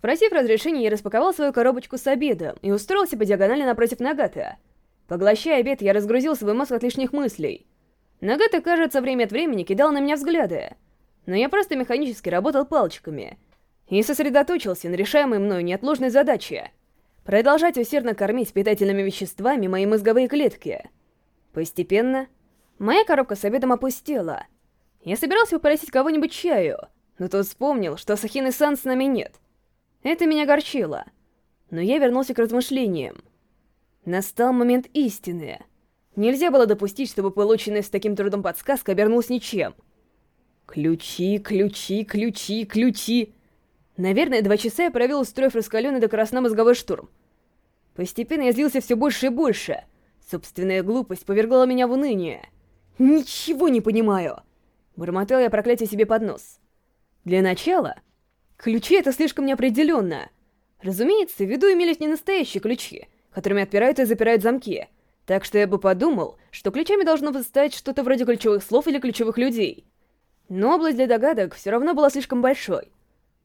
Спросив разрешения, я распаковал свою коробочку с обедом и устроился по диагонали напротив Нагата. Поглощая обед, я разгрузил свой мозг от лишних мыслей. Нагата, кажется, время от времени кидал на меня взгляды, но я просто механически работал палочками и сосредоточился на решаемой мною неотложной задаче — продолжать усердно кормить питательными веществами мои мозговые клетки. Постепенно моя коробка с обедом опустела. Я собирался попросить кого-нибудь чаю, но тут вспомнил, что Сахины-сан с нами нет. Это меня огорчило. Но я вернулся к размышлениям. Настал момент истины. Нельзя было допустить, чтобы полученная с таким трудом подсказка обернулась ничем. Ключи, ключи, ключи, ключи. Наверное, два часа я провел, устроив раскаленный до красна мозговой штурм. Постепенно я злился все больше и больше. Собственная глупость повергла меня в уныние. «Ничего не понимаю!» Бормотал я проклятие себе под нос. Для начала, ключи — это слишком неопределенно. Разумеется, в виду имелись не настоящие ключи, которыми отпирают и запирают замки, так что я бы подумал, что ключами должно стать что-то вроде ключевых слов или ключевых людей. Но область для догадок все равно была слишком большой.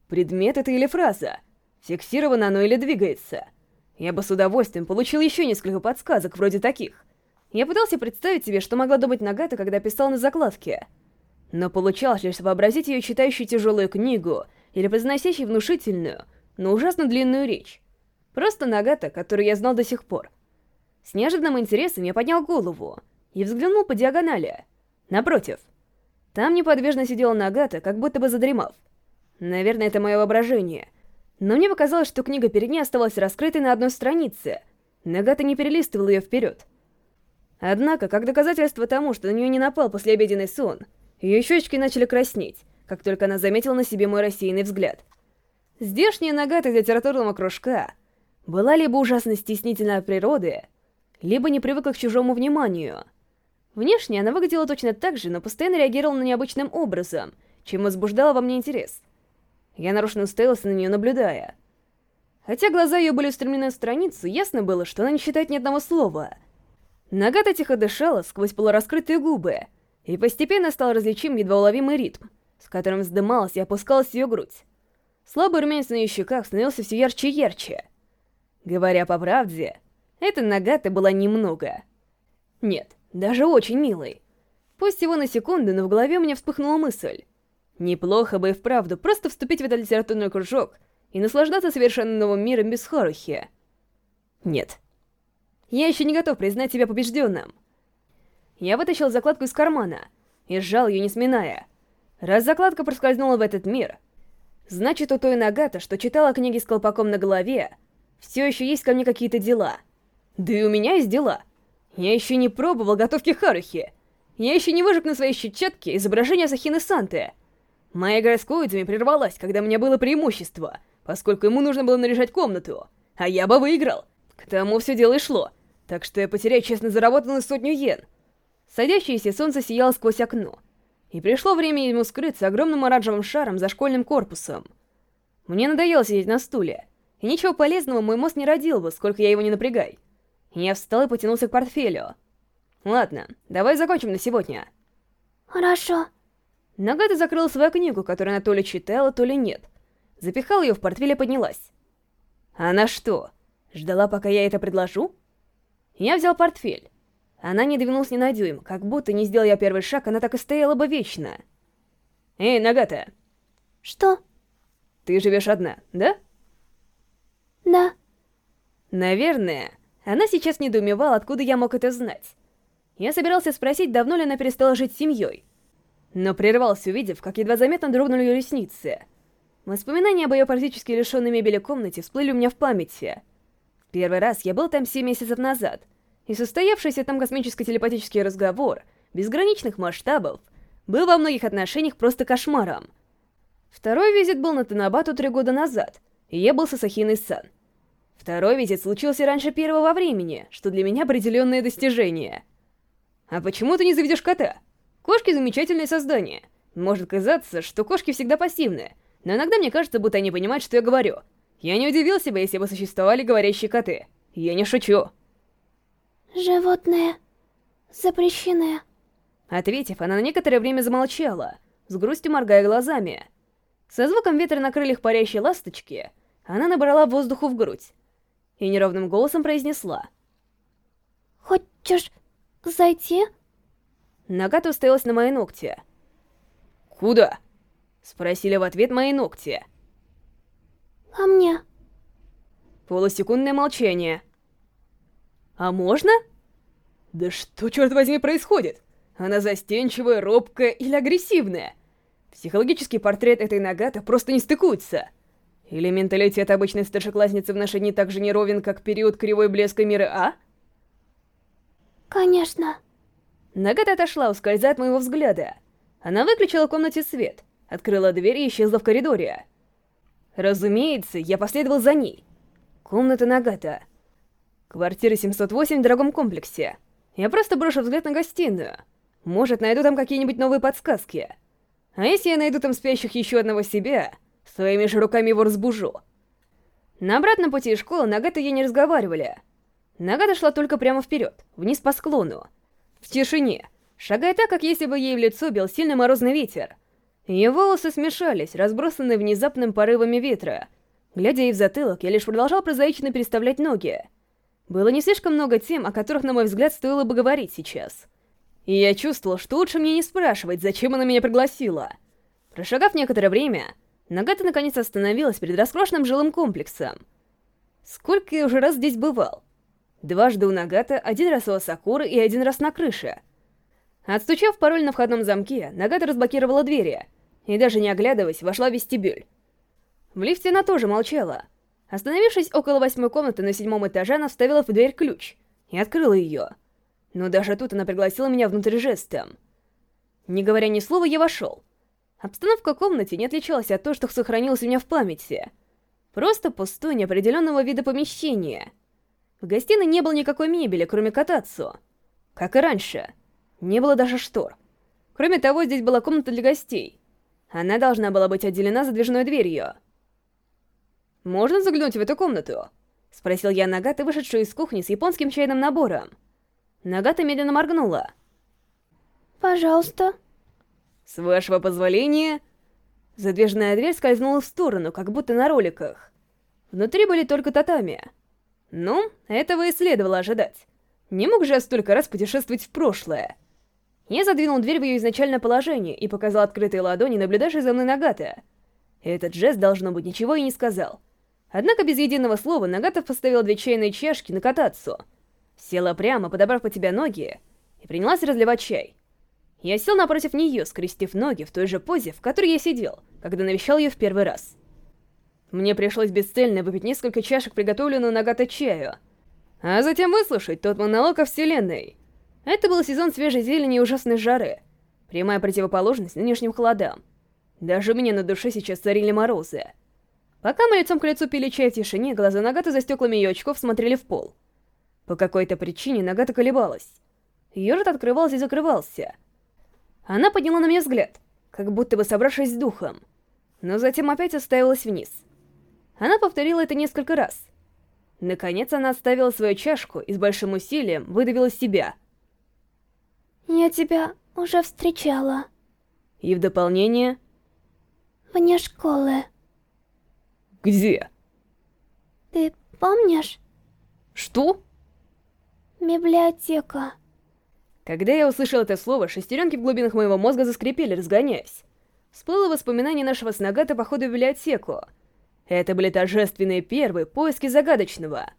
Предмет это или фраза? Фиксировано оно или двигается? Я бы с удовольствием получил еще несколько подсказок вроде таких. Я пытался представить себе, что могла думать Нагата, когда писал на закладке — но получалось лишь вообразить ее читающей тяжелую книгу или произносящей внушительную, но ужасно длинную речь. Просто Нагата, которую я знал до сих пор. С неожиданным интересом я поднял голову и взглянул по диагонали. Напротив. Там неподвижно сидела Нагата, как будто бы задремав. Наверное, это мое воображение. Но мне показалось, что книга перед ней оставалась раскрытой на одной странице. Нагата не перелистывала ее вперед. Однако, как доказательство тому, что на нее не напал послеобеденный сон, ее щечки начали краснеть, как только она заметила на себе мой рассеянный взгляд. Здешняя нагата из литературного кружка была либо ужасно стеснительной от природы, либо не привыкла к чужому вниманию. Внешне она выглядела точно так же, но постоянно реагировала на необычным образом, чем возбуждала во мне интерес. Я нарочно уставился на нее, наблюдая. Хотя глаза ее были устремлены на страницу, ясно было, что она не считает ни одного слова. Нагата тихо дышала сквозь полураскрытые губы, и постепенно стал различим едва уловимый ритм, с которым вздымалась и опускалась ее грудь. Слабый румянец на ее щеках становился все ярче и ярче. Говоря по правде, эта Нагата была немного. Нет, даже очень милой. Пусть всего на секунду, но в голове у меня вспыхнула мысль. Неплохо бы и вправду просто вступить в этот литературный кружок и наслаждаться совершенно новым миром без Хорухи. Нет. Я еще не готов признать себя побежденным. Я вытащил закладку из кармана и сжал ее, не сминая. Раз закладка проскользнула в этот мир, значит, у той Нагата, что читала книги с колпаком на голове, все еще есть ко мне какие-то дела. Да и у меня есть дела. Я еще не пробовал готовки Харухи. Я еще не выжег на своей щетчатке изображение Сахины Санты. Моя игра с Коидзами прервалась, когда у меня было преимущество, поскольку ему нужно было наряжать комнату, а я бы выиграл. К тому все дело и шло, так что я потеряю честно заработанную сотню йен — Садящееся солнце сияло сквозь окно, и пришло время ему скрыться огромным оранжевым шаром за школьным корпусом. Мне надоело сидеть на стуле, и ничего полезного мой мозг не родил бы, сколько я его не напрягай. Я встал и потянулся к портфелю. Ладно, давай закончим на сегодня. Хорошо. Нагата закрыла свою книгу, которую она то ли читала, то ли нет. Запихала ее в портфель и поднялась. Она что, ждала, пока я это предложу? Я взял портфель. Она не двинулась ни на дюйм, как будто не сделал я первый шаг, она так и стояла бы вечно. Эй, Нагата! Что? Ты живешь одна, да? Да. Наверное, она сейчас недоумевала, откуда я мог это знать. Я собирался спросить, давно ли она перестала жить с семьей. Но прервался, увидев, как едва заметно дрогнули ее ресницы. Воспоминания об ее практически лишенной мебели комнате всплыли у меня в памяти. В первый раз я был там 7 месяцев назад — и состоявшийся там космическо-телепатический разговор безграничных масштабов был во многих отношениях просто кошмаром. Второй визит был на Танабату три года назад, и я был с Асахиной-сан. Второй визит случился раньше первого во времени, что для меня определенное достижение. А почему ты не заведешь кота? Кошки — замечательное создание. Может казаться, что кошки всегда пассивны, но иногда мне кажется, будто они понимают, что я говорю. Я не удивился бы, если бы существовали говорящие коты. Я не шучу. Животные запрещены. Ответив, она на некоторое время замолчала, с грустью моргая глазами. Со звуком ветра на крыльях парящей ласточки, Она набрала воздуху в грудь и неровным голосом произнесла. Хочешь зайти? Нагата уставилась на мои ногти. «Куда?» — спросили в ответ мои ногти. Ко мне. Полусекундное молчание. «А можно?» «Да что, черт возьми, происходит? Она застенчивая, робкая или агрессивная?» Психологический портрет этой Нагата просто не стыкуется. Или менталитет обычной старшеклассницы в наши дни так же неровен, как период кривой блеска мира А? Конечно. Нагата отошла, ускользая от моего взгляда. Она выключила в комнате свет, открыла дверь и исчезла в коридоре. Разумеется, я последовал за ней. Комната Нагата. Квартира 708 в дорогом комплексе. Я просто брошу взгляд на гостиную. Может, найду там какие-нибудь новые подсказки. А если я найду там спящих еще одного себя, своими же руками его разбужу. На обратном пути из школы Нагата и я не разговаривали. Нагата шла только прямо вперед, вниз по склону. В тишине, шагая так, как если бы ей в лицо бил сильный морозный ветер. Ее волосы смешались, разбросанные внезапным порывами ветра. Глядя ей в затылок, я лишь продолжал прозаично переставлять ноги. Было не слишком много тем, о которых, на мой взгляд, стоило бы говорить сейчас. И я чувствовал, что лучше мне не спрашивать, зачем она меня пригласила. Прошагав некоторое время, Нагата наконец остановилась перед роскошным жилым комплексом. Сколько я уже раз здесь бывал? Дважды у Нагата, один раз у Асакуры и один раз на крыше. Отстучав пароль на входном замке, Нагата разблокировала двери и, даже не оглядываясь, вошла в вестибюль. В лифте она тоже молчала. Остановившись около восьмой комнаты на седьмом этаже, она вставила в дверь ключ и открыла ее. Но даже тут она пригласила меня внутрь жестом. Не говоря ни слова, я вошел. Обстановка в комнате не отличалась от того, что сохранилось у меня в памяти. Просто пустое неопределенного вида помещение. В гостиной не было никакой мебели, кроме катацу. Как и раньше. Не было даже штор. Кроме того, здесь была комната для гостей. Она должна была быть отделена задвижной дверью. «Можно заглянуть в эту комнату?» — спросил я Нагата, вышедшую из кухни с японским чайным набором. Нагата медленно моргнула. Пожалуйста. С вашего позволения... Задвижная дверь скользнула в сторону, как будто на роликах. Внутри были только татами. Ну, этого и следовало ожидать. Не мог же я столько раз путешествовать в прошлое. Я задвинул дверь в ее изначальное положение и показал открытые ладони, наблюдавшей за мной Нагата. Этот жест, должно быть, ничего и не сказал. Однако без единого слова Нагата поставила две чайные чашки на катацу — Села прямо, подобрав под тебя ноги, и принялась разливать чай. Я сел напротив нее, скрестив ноги в той же позе, в которой я сидел, когда навещал ее в первый раз. Мне пришлось бесцельно выпить несколько чашек приготовленного Нагата чаю, а затем выслушать тот монолог о Вселенной. Это был сезон свежей зелени и ужасной жары, прямая противоположность нынешним холодам. Даже мне на душе сейчас царили морозы. Пока мы лицом к лицу пили чай в тишине, глаза Нагата за стеклами ее очков смотрели в пол — по какой-то причине Нагата колебалась. Ее рот открывался и закрывался. Она подняла на меня взгляд, как будто бы собравшись с духом, но затем опять оставилась вниз. Она повторила это несколько раз. Наконец она оставила свою чашку и с большим усилием выдавила себя. «Я тебя уже встречала». И в дополнение... «Вне школы». «Где?» «Ты помнишь?» «Что?» Библиотека. Когда я услышал это слово, шестеренки в глубинах моего мозга заскрипели, разгоняясь. Всплыло воспоминание нашего с Нагата похода в библиотеку. Это были торжественные первые поиски загадочного.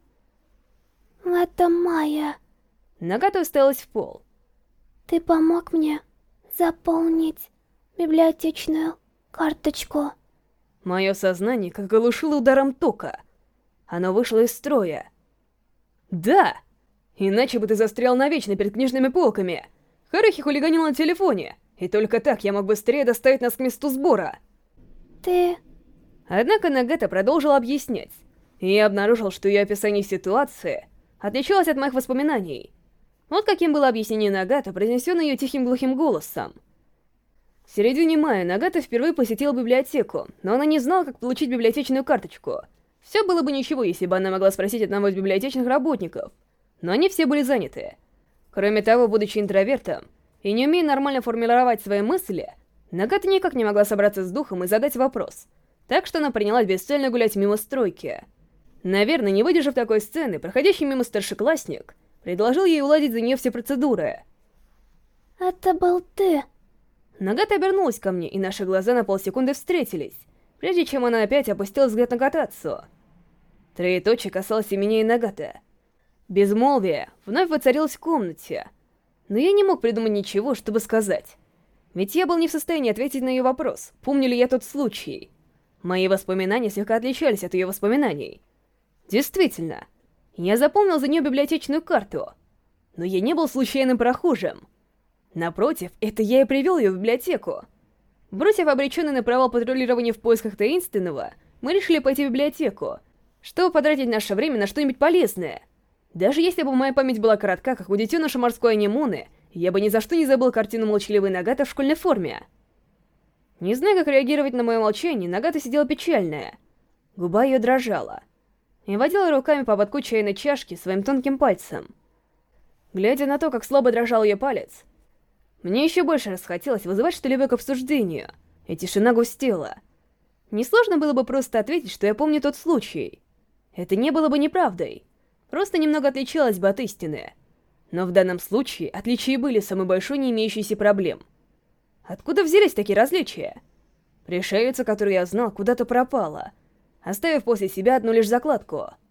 Это Майя. Нагата уставилась в пол. Ты помог мне заполнить библиотечную карточку. Мое сознание как оглушило ударом тока. Оно вышло из строя. Да! Иначе бы ты застрял навечно перед книжными полками. Харахи хулиганил на телефоне, и только так я мог быстрее доставить нас к месту сбора. Ты... Однако Нагата продолжил объяснять, и я обнаружил, что ее описание ситуации отличалось от моих воспоминаний. Вот каким было объяснение Нагата, произнесенное ее тихим глухим голосом. В середине мая Нагата впервые посетила библиотеку, но она не знала, как получить библиотечную карточку. Все было бы ничего, если бы она могла спросить одного из библиотечных работников — но они все были заняты. Кроме того, будучи интровертом и не умея нормально формулировать свои мысли, Нагата никак не могла собраться с духом и задать вопрос, так что она принялась бесцельно гулять мимо стройки. Наверное, не выдержав такой сцены, проходящий мимо старшеклассник предложил ей уладить за нее все процедуры. Это был ты. Нагата обернулась ко мне, и наши глаза на полсекунды встретились, прежде чем она опять опустила взгляд на Катацу. Троеточие касалось и меня и Нагата. Безмолвие вновь воцарилось в комнате, но я не мог придумать ничего, чтобы сказать. Ведь я был не в состоянии ответить на ее вопрос, помню ли я тот случай. Мои воспоминания слегка отличались от ее воспоминаний. Действительно, я запомнил за нее библиотечную карту, но я не был случайным прохожим. Напротив, это я и привел ее в библиотеку. Бросив обреченный на провал патрулирования в поисках таинственного, мы решили пойти в библиотеку, чтобы потратить наше время на что-нибудь полезное. Даже если бы моя память была коротка, как у детеныша морской анимоны, я бы ни за что не забыл картину молчаливой Нагата в школьной форме. Не зная, как реагировать на мое молчание, Нагата сидела печальная. Губа ее дрожала. И водила руками по ободку чайной чашки своим тонким пальцем. Глядя на то, как слабо дрожал ее палец, мне еще больше расхотелось вызывать что-либо к обсуждению, и тишина густела. Несложно было бы просто ответить, что я помню тот случай. Это не было бы неправдой. Просто немного отличалось бы от истины. Но в данном случае отличия были самой большой не имеющейся проблем. Откуда взялись такие различия? Пришельца, которую я знал, куда-то пропала, оставив после себя одну лишь закладку —